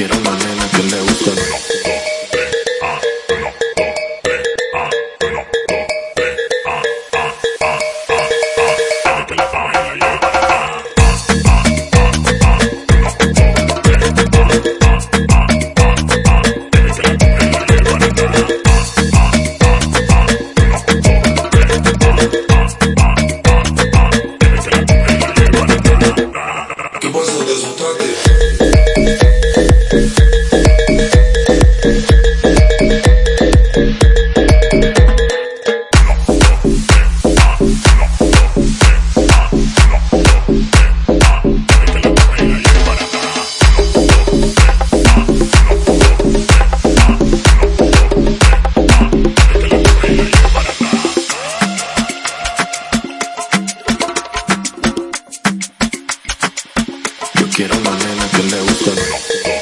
Quiero una nena que le guste Quiero una nena que le guste.